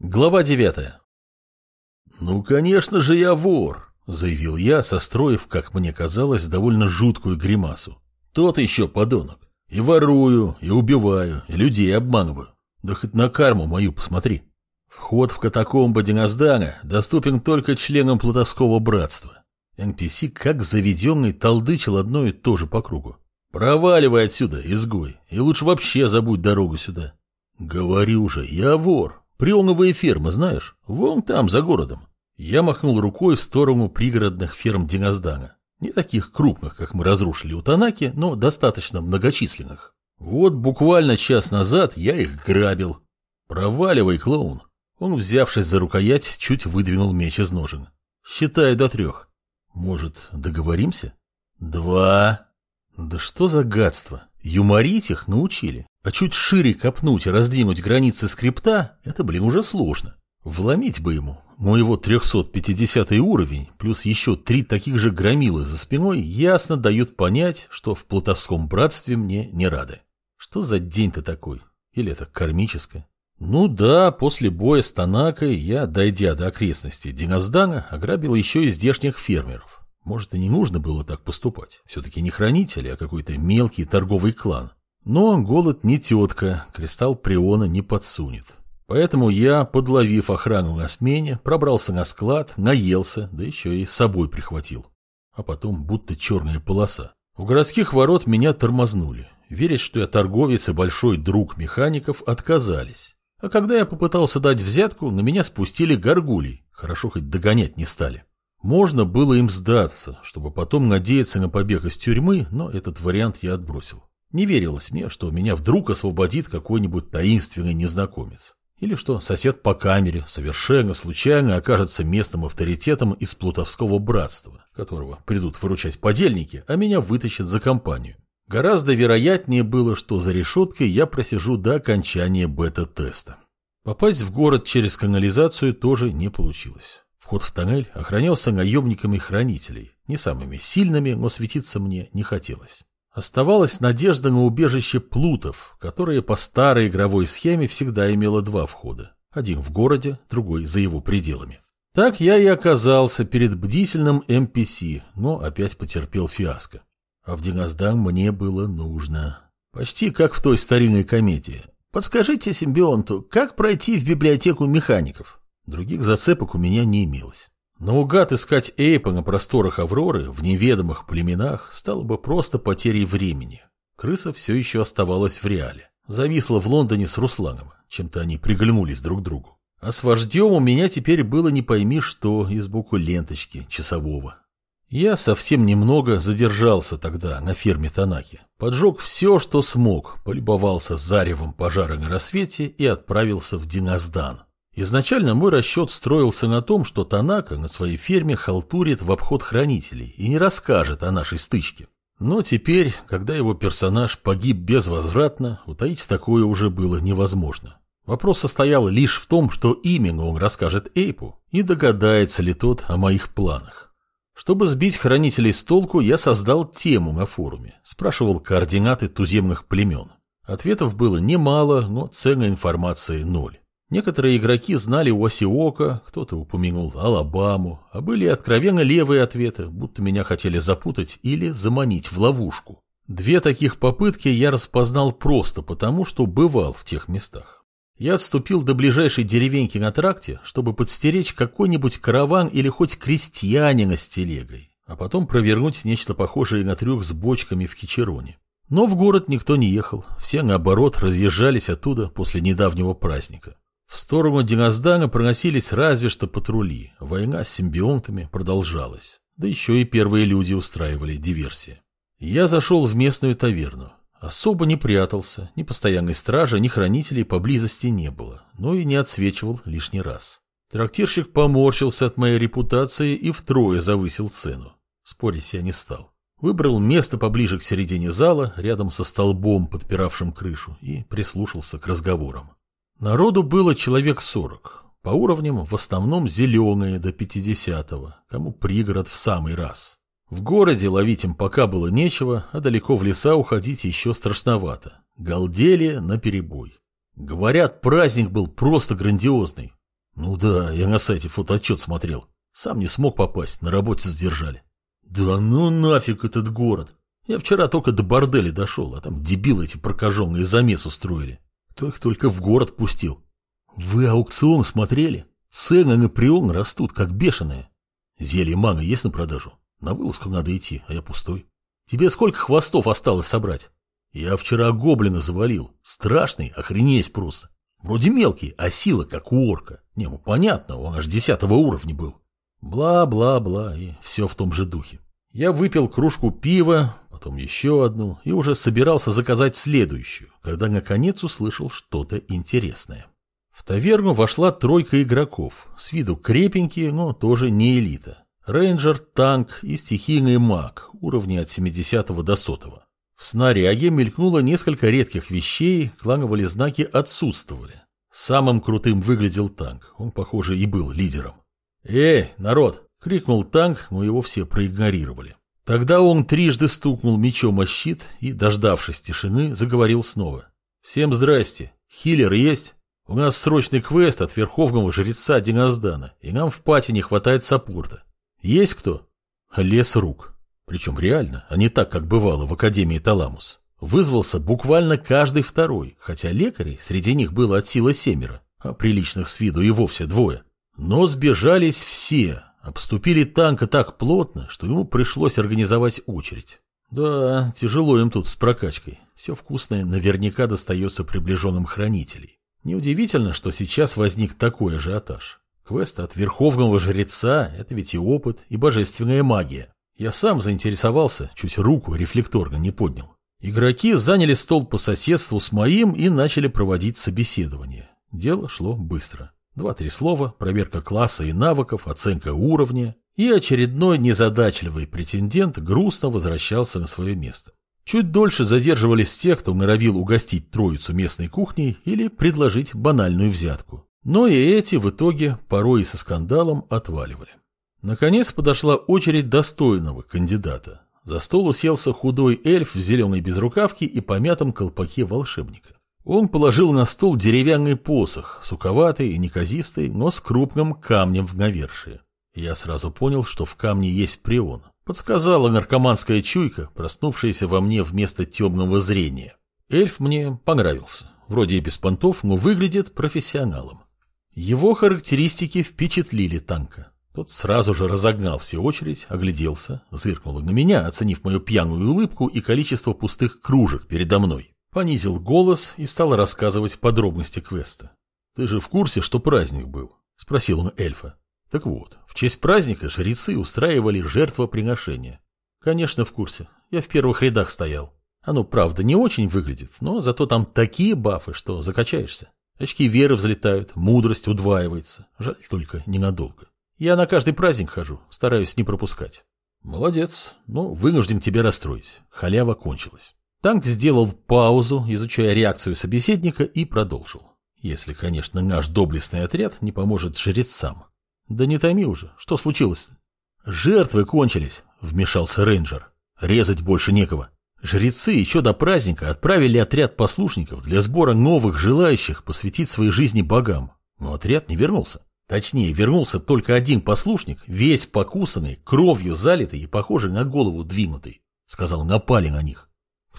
Глава девятая. «Ну, конечно же, я вор», — заявил я, состроив, как мне казалось, довольно жуткую гримасу. «Тот еще подонок. И ворую, и убиваю, и людей обманываю. Да хоть на карму мою посмотри. Вход в катакомбы Диназдана доступен только членам Плутовского братства. NPC как заведенный толдычил одно и то же по кругу. Проваливай отсюда, изгой, и лучше вообще забудь дорогу сюда. Говорю же, я вор, Прионовые фермы, знаешь? Вон там, за городом. Я махнул рукой в сторону пригородных ферм Диназдана. Не таких крупных, как мы разрушили у Танаки, но достаточно многочисленных. Вот буквально час назад я их грабил. Проваливай, клоун. Он, взявшись за рукоять, чуть выдвинул меч из ножен. Считай до трех. Может, договоримся? Два. Да что за гадство? Юморить их научили. А чуть шире копнуть и раздвинуть границы скрипта – это, блин, уже сложно. Вломить бы ему, но его 350 уровень, плюс еще три таких же громилы за спиной, ясно дают понять, что в плутовском братстве мне не рады. Что за день-то такой? Или это кармическое? Ну да, после боя с Танакой я, дойдя до окрестностей Диназдана, ограбил еще и здешних фермеров. Может, и не нужно было так поступать. Все-таки не хранители, а какой-то мелкий торговый клан. Но голод не тетка, кристалл Приона не подсунет. Поэтому я, подловив охрану на смене, пробрался на склад, наелся, да еще и с собой прихватил. А потом будто черная полоса. У городских ворот меня тормознули. Верить, что я торговец и большой друг механиков, отказались. А когда я попытался дать взятку, на меня спустили горгулей. Хорошо хоть догонять не стали. Можно было им сдаться, чтобы потом надеяться на побег из тюрьмы, но этот вариант я отбросил. Не верилось мне, что меня вдруг освободит какой-нибудь таинственный незнакомец. Или что сосед по камере совершенно случайно окажется местным авторитетом из плутовского братства, которого придут выручать подельники, а меня вытащат за компанию. Гораздо вероятнее было, что за решеткой я просижу до окончания бета-теста. Попасть в город через канализацию тоже не получилось. Вход в тоннель охранялся наемниками хранителей, не самыми сильными, но светиться мне не хотелось. Оставалась надежда на убежище плутов, которое по старой игровой схеме всегда имело два входа. Один в городе, другой за его пределами. Так я и оказался перед бдительным NPC, но опять потерпел фиаско. А в Диноздан мне было нужно. Почти как в той старинной комедии. Подскажите симбионту, как пройти в библиотеку механиков? Других зацепок у меня не имелось. Наугад искать Эйпа на просторах Авроры в неведомых племенах стало бы просто потерей времени. Крыса все еще оставалась в реале. Зависла в Лондоне с Русланом, чем-то они приглянулись друг к другу. А с вождем у меня теперь было не пойми что из буквы ленточки часового. Я совсем немного задержался тогда на ферме Танаки. Поджег все, что смог, полюбовался заревом пожара на рассвете и отправился в Диноздан. Изначально мой расчет строился на том, что Танака на своей ферме халтурит в обход хранителей и не расскажет о нашей стычке. Но теперь, когда его персонаж погиб безвозвратно, утаить такое уже было невозможно. Вопрос состоял лишь в том, что именно он расскажет Эйпу и догадается ли тот о моих планах. Чтобы сбить хранителей с толку, я создал тему на форуме, спрашивал координаты туземных племен. Ответов было немало, но ценной информации ноль. Некоторые игроки знали Уосиока, кто-то упомянул Алабаму, а были откровенно левые ответы, будто меня хотели запутать или заманить в ловушку. Две таких попытки я распознал просто потому, что бывал в тех местах. Я отступил до ближайшей деревеньки на тракте, чтобы подстеречь какой-нибудь караван или хоть крестьянина с телегой, а потом провернуть нечто похожее на трюк с бочками в Кичероне. Но в город никто не ехал, все наоборот разъезжались оттуда после недавнего праздника. В сторону Диноздана проносились разве что патрули. Война с симбионтами продолжалась. Да еще и первые люди устраивали диверсии. Я зашел в местную таверну. Особо не прятался, ни постоянной стражи, ни хранителей поблизости не было, но и не отсвечивал лишний раз. Трактирщик поморщился от моей репутации и втрое завысил цену. Спорить я не стал. Выбрал место поближе к середине зала, рядом со столбом, подпиравшим крышу, и прислушался к разговорам. Народу было человек сорок. По уровням в основном зеленые до пятидесятого, кому пригород в самый раз. В городе ловить им пока было нечего, а далеко в леса уходить еще страшновато. Галдели наперебой. Говорят, праздник был просто грандиозный. Ну да, я на сайте фотоотчет смотрел. Сам не смог попасть, на работе задержали. Да ну нафиг этот город. Я вчера только до борделя дошел, а там дебилы эти прокаженные замес устроили. Кто их только в город пустил. Вы аукцион смотрели? Цены на прион растут, как бешеные. Зелье мага есть на продажу? На вылазку надо идти, а я пустой. Тебе сколько хвостов осталось собрать? Я вчера гоблина завалил. Страшный, охренеть просто. Вроде мелкий, а сила как у орка. Не, ну понятно, он аж десятого уровня был. Бла-бла-бла, и все в том же духе. Я выпил кружку пива, потом еще одну, и уже собирался заказать следующую, когда наконец услышал что-то интересное. В таверну вошла тройка игроков, с виду крепенькие, но тоже не элита. Рейнджер, танк и стихийный маг, уровни от 70 до 100. В снаряге мелькнуло несколько редких вещей, клановые знаки отсутствовали. Самым крутым выглядел танк, он, похоже, и был лидером. «Эй, народ!» — крикнул танк, но его все проигнорировали. Тогда он трижды стукнул мечом о щит и, дождавшись тишины, заговорил снова. «Всем здрасте! Хиллер есть? У нас срочный квест от верховного жреца Диноздана, и нам в пати не хватает саппорта. Есть кто?» Лес рук. Причем реально, а не так, как бывало в Академии Таламус. Вызвался буквально каждый второй, хотя лекарей среди них было от силы семеро, а приличных с виду и вовсе двое. Но сбежались все, обступили танка так плотно, что ему пришлось организовать очередь. Да, тяжело им тут с прокачкой. Все вкусное наверняка достается приближенным хранителей. Неудивительно, что сейчас возник такой ажиотаж. Квест от верховного жреца – это ведь и опыт, и божественная магия. Я сам заинтересовался, чуть руку рефлекторно не поднял. Игроки заняли стол по соседству с моим и начали проводить собеседование. Дело шло быстро. Два-три слова, проверка класса и навыков, оценка уровня, и очередной незадачливый претендент грустно возвращался на свое место. Чуть дольше задерживались те, кто норовил угостить троицу местной кухней или предложить банальную взятку. Но и эти в итоге порой и со скандалом отваливали. Наконец подошла очередь достойного кандидата. За стол уселся худой эльф в зеленой безрукавке и помятом колпаке волшебника. Он положил на стол деревянный посох, суковатый и неказистый, но с крупным камнем в навершие. Я сразу понял, что в камне есть прион. Подсказала наркоманская чуйка, проснувшаяся во мне вместо темного зрения. Эльф мне понравился. Вроде и без понтов, но выглядит профессионалом. Его характеристики впечатлили танка. Тот сразу же разогнал всю очередь, огляделся, зыркнул на меня, оценив мою пьяную улыбку и количество пустых кружек передо мной. Понизил голос и стал рассказывать подробности квеста. «Ты же в курсе, что праздник был?» – спросил он эльфа. «Так вот, в честь праздника жрецы устраивали жертвоприношение». «Конечно, в курсе. Я в первых рядах стоял. Оно, правда, не очень выглядит, но зато там такие бафы, что закачаешься. Очки веры взлетают, мудрость удваивается. Жаль только ненадолго. Я на каждый праздник хожу, стараюсь не пропускать. Молодец, но ну, вынужден тебя расстроить. Халява кончилась. Танк сделал паузу, изучая реакцию собеседника, и продолжил. Если, конечно, наш доблестный отряд не поможет жрецам. Да не томи уже, что случилось? Жертвы кончились, вмешался рейнджер. Резать больше некого. Жрецы еще до праздника отправили отряд послушников для сбора новых желающих посвятить своей жизни богам, но отряд не вернулся. Точнее, вернулся только один послушник, весь покусанный, кровью залитый и похожий на голову двинутый. Сказал, напали на них.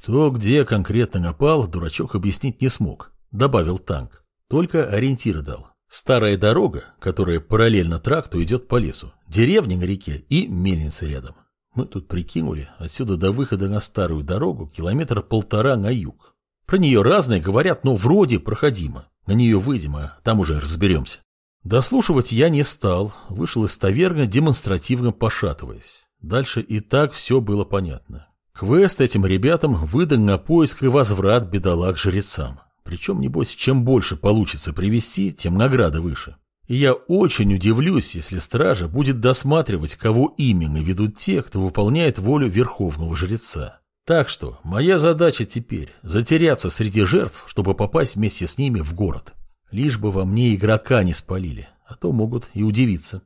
Кто где конкретно напал, дурачок объяснить не смог. Добавил танк. Только ориентиры дал. Старая дорога, которая параллельно тракту идет по лесу, деревня на реке и мельница рядом. Мы тут прикинули, отсюда до выхода на старую дорогу километр полтора на юг. Про нее разные говорят, но вроде проходимо. На нее выйдем, а там уже разберемся. Дослушивать я не стал, вышел из таверны, демонстративно пошатываясь. Дальше и так все было понятно. Квест этим ребятам выдан на поиск и возврат бедолаг жрецам. Причем, небось, чем больше получится привести, тем награда выше. И я очень удивлюсь, если стража будет досматривать, кого именно ведут те, кто выполняет волю верховного жреца. Так что моя задача теперь затеряться среди жертв, чтобы попасть вместе с ними в город. Лишь бы во мне игрока не спалили, а то могут и удивиться.